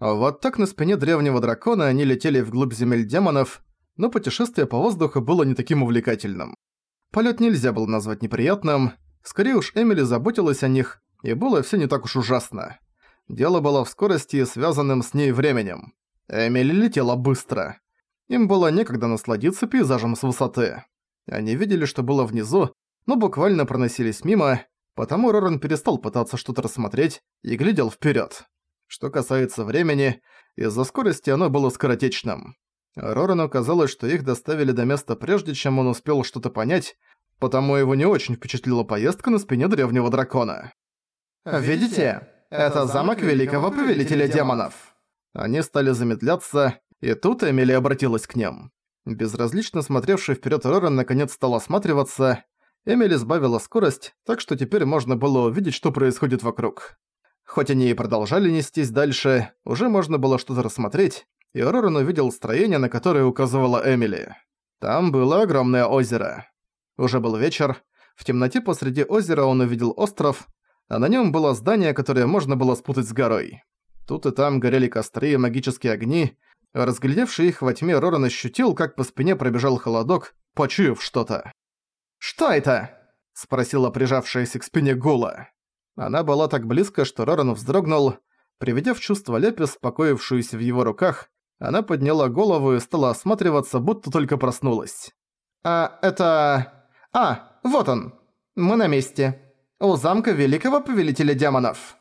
Вот так на спине древнего дракона они летели вглубь земель демонов, но путешествие по воздуху было не таким увлекательным. Полет нельзя было назвать неприятным, скорее уж Эмили заботилась о них, и было все не так уж ужасно. Дело было в скорости и связанном с ней временем. Эмили летела быстро. Им было некогда насладиться пейзажем с высоты. Они видели, что было внизу, но буквально проносились мимо, потому Роран перестал пытаться что-то рассмотреть и глядел вперед. Что касается времени, из-за скорости оно было скоротечным. Рорану казалось, что их доставили до места прежде, чем он успел что-то понять, потому его не очень впечатлила поездка на спине древнего дракона. «Видите? Это замок Великого Повелителя Демонов!» Они стали замедляться, и тут Эмили обратилась к ним. Безразлично смотревший вперед Роран наконец стал осматриваться. Эмили сбавила скорость, так что теперь можно было увидеть, что происходит вокруг. Хоть они и продолжали нестись дальше, уже можно было что-то рассмотреть, и Роран увидел строение, на которое указывала Эмили. Там было огромное озеро. Уже был вечер. В темноте посреди озера он увидел остров, а на нем было здание, которое можно было спутать с горой. Тут и там горели костры и магические огни. Разглядевший их во тьме, Роран ощутил, как по спине пробежал холодок, почуяв что-то. «Что это?» – спросила прижавшаяся к спине Гула. Она была так близко, что Роран вздрогнул. Приведя в чувство Лепис, спокоившуюся в его руках, она подняла голову и стала осматриваться, будто только проснулась. «А, это... А, вот он. Мы на месте. У замка Великого Повелителя Демонов».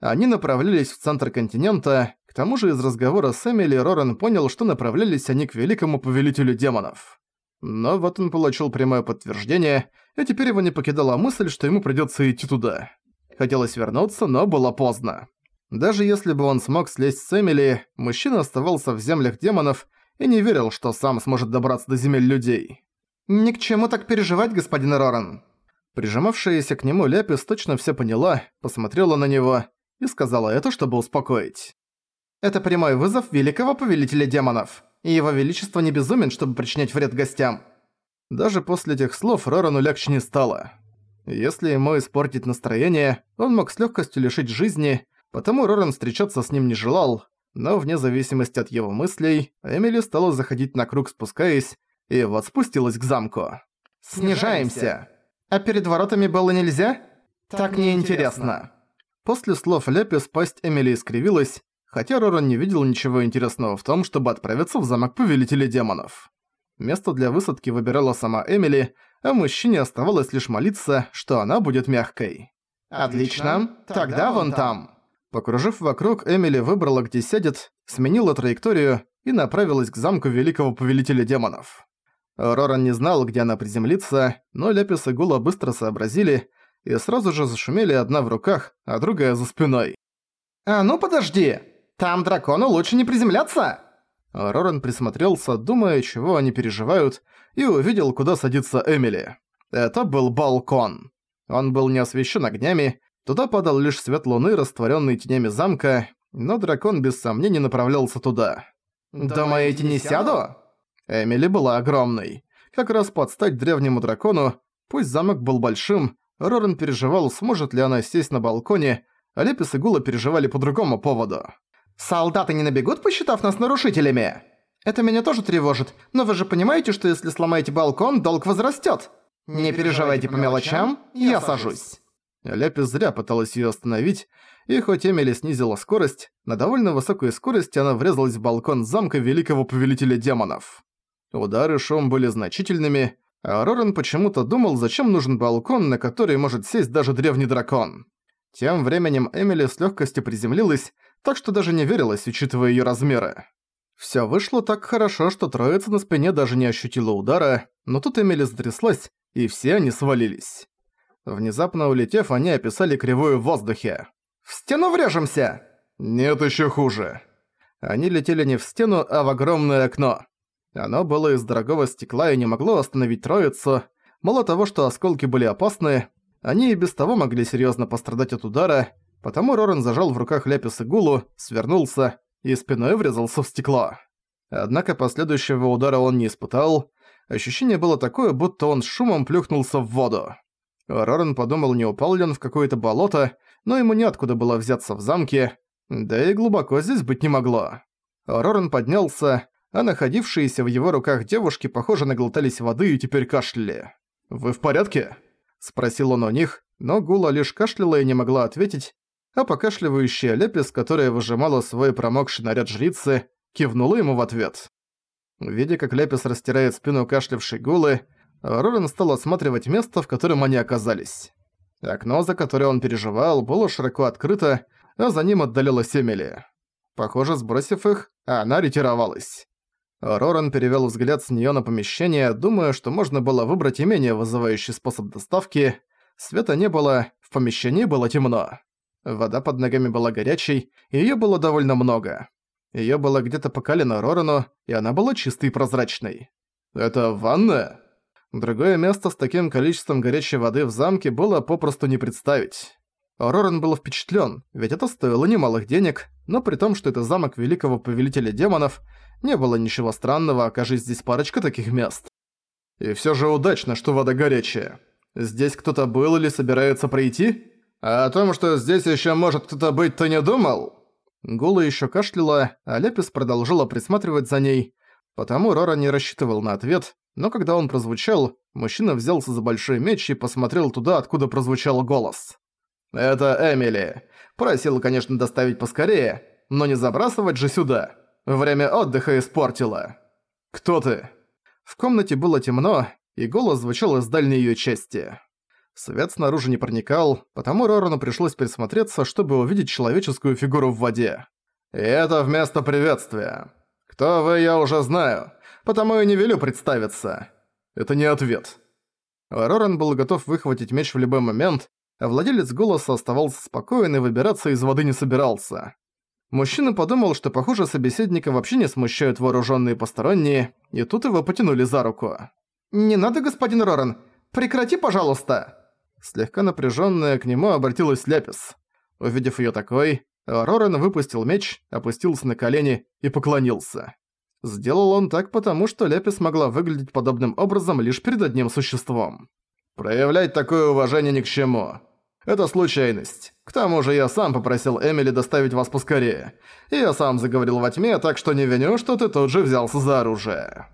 Они направлялись в центр континента, к тому же из разговора с Эмили Роран понял, что направлялись они к Великому Повелителю Демонов. Но вот он получил прямое подтверждение, и теперь его не покидала мысль, что ему придётся идти туда. Хотелось вернуться, но было поздно. Даже если бы он смог слезть с Эмили, мужчина оставался в землях демонов и не верил, что сам сможет добраться до земель людей. «Ни к чему так переживать, господин Роран». Прижимавшаяся к нему Ляпис точно все поняла, посмотрела на него и сказала это, чтобы успокоить. «Это прямой вызов великого повелителя демонов, и его величество не безумен, чтобы причинять вред гостям». Даже после этих слов Рорану легче не стало. Если ему испортить настроение, он мог с легкостью лишить жизни, потому Роран встречаться с ним не желал, но вне зависимости от его мыслей, Эмили стала заходить на круг спускаясь, и вот спустилась к замку. «Снижаемся! А перед воротами было нельзя? Так неинтересно!» После слов Лепис пасть Эмили искривилась, хотя Роран не видел ничего интересного в том, чтобы отправиться в замок Повелителя Демонов. Место для высадки выбирала сама Эмили, а мужчине оставалось лишь молиться, что она будет мягкой. «Отлично, тогда вон там!» Покружив вокруг, Эмили выбрала, где сядет, сменила траекторию и направилась к замку Великого Повелителя Демонов. Роран не знал, где она приземлится, но Лепис и Гула быстро сообразили и сразу же зашумели одна в руках, а другая за спиной. «А ну подожди! Там дракону лучше не приземляться!» Роран присмотрелся, думая, чего они переживают, и увидел, куда садится Эмили. Это был балкон. Он был не освещен огнями, туда падал лишь свет луны, растворенный тенями замка, но дракон без сомнений направлялся туда. «Думаете, не сяду?» Эмили была огромной. Как раз под стать древнему дракону, пусть замок был большим, Роран переживал, сможет ли она сесть на балконе, а Лепис и Гула переживали по другому поводу. «Солдаты не набегут, посчитав нас нарушителями?» «Это меня тоже тревожит, но вы же понимаете, что если сломаете балкон, долг возрастет. Не переживайте по мелочам, я сажусь». Лепис зря пыталась её остановить, и хоть Эмили снизила скорость, на довольно высокой скорости она врезалась в балкон замка Великого Повелителя Демонов. Удары шум были значительными, а Роран почему-то думал, зачем нужен балкон, на который может сесть даже древний дракон. Тем временем Эмили с лёгкостью приземлилась, так что даже не верилась, учитывая её размеры. Всё вышло так хорошо, что троица на спине даже не ощутила удара, но тут Эмили затряслась, и все они свалились. Внезапно улетев, они описали кривую в воздухе. «В стену врежемся!» «Нет, ещё хуже». Они летели не в стену, а в огромное окно. Оно было из дорогого стекла и не могло остановить троицу. Мало того, что осколки были опасны, они и без того могли серьёзно пострадать от удара, потому Роран зажал в руках Ляпис Гулу, свернулся и спиной врезался в стекло. Однако последующего удара он не испытал. Ощущение было такое, будто он шумом плюхнулся в воду. Роран подумал, не упал ли он в какое-то болото, но ему неоткуда было взяться в замке. Да и глубоко здесь быть не могло. Роран поднялся, а находившиеся в его руках девушки, похоже, наглотались воды и теперь кашляли. «Вы в порядке?» – спросил он у них, но Гула лишь кашляла и не могла ответить, а покашливающая Лепис, которая выжимала свой промокший наряд жрицы, кивнула ему в ответ. Видя, как Лепис растирает спину кашлявшей Гулы, Роран стал осматривать место, в котором они оказались. Окно, за которое он переживал, было широко открыто, а за ним отдалилась Эмили. Похоже, сбросив их, она ретировалась. Роран перевёл взгляд с неё на помещение, думая, что можно было выбрать и менее вызывающий способ доставки. Света не было, в помещении было темно. Вода под ногами была горячей, и её было довольно много. Её было где-то по колено Рорану, и она была чистой и прозрачной. «Это ванная?» Другое место с таким количеством горячей воды в замке было попросту не представить. Роран был впечатлен, ведь это стоило немалых денег, но при том, что это замок великого повелителя демонов, не было ничего странного, окажись здесь парочка таких мест. И все же удачно, что вода горячая. Здесь кто-то был или собирается пройти? А о том, что здесь еще может кто-то быть, ты не думал? Гула еще кашляла, а Лепис продолжила присматривать за ней, потому Рора не рассчитывал на ответ, но когда он прозвучал, мужчина взялся за большой меч и посмотрел туда, откуда прозвучал голос. «Это Эмили. Просил, конечно, доставить поскорее, но не забрасывать же сюда. Время отдыха испортила. Кто ты?» В комнате было темно, и голос звучал из дальней её части. Свет снаружи не проникал, потому Рорану пришлось присмотреться, чтобы увидеть человеческую фигуру в воде. И это вместо приветствия. Кто вы, я уже знаю, потому и не велю представиться. Это не ответ. Роран был готов выхватить меч в любой момент, а владелец голоса оставался спокоен и выбираться из воды не собирался. Мужчина подумал, что, похоже, собеседника вообще не смущают вооруженные посторонние, и тут его потянули за руку. «Не надо, господин Роран! Прекрати, пожалуйста!» Слегка напряженная к нему обратилась Ляпис. Увидев ее такой, Роран выпустил меч, опустился на колени и поклонился. Сделал он так потому, что Ляпис могла выглядеть подобным образом лишь перед одним существом. «Проявлять такое уважение ни к чему. Это случайность. К тому же я сам попросил Эмили доставить вас поскорее. И я сам заговорил во тьме, так что не виню, что ты тут же взялся за оружие».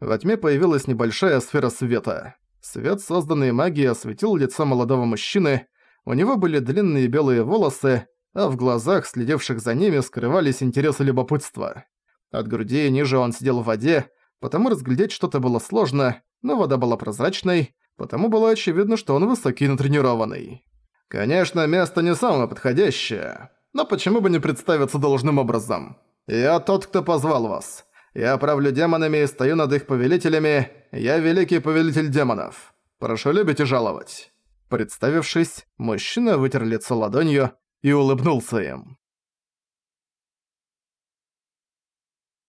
Во тьме появилась небольшая сфера света. Свет, созданный магией, осветил лицо молодого мужчины, у него были длинные белые волосы, а в глазах, следивших за ними, скрывались интересы любопытства. От груди ниже он сидел в воде, потому разглядеть что-то было сложно, но вода была прозрачной, потому было очевидно, что он высокий и натренированный. Конечно, место не самое подходящее, но почему бы не представиться должным образом? Я тот, кто позвал вас. Я правлю демонами и стою над их повелителями. Я великий повелитель демонов. Прошу любить и жаловать». Представившись, мужчина вытер лицо ладонью и улыбнулся им.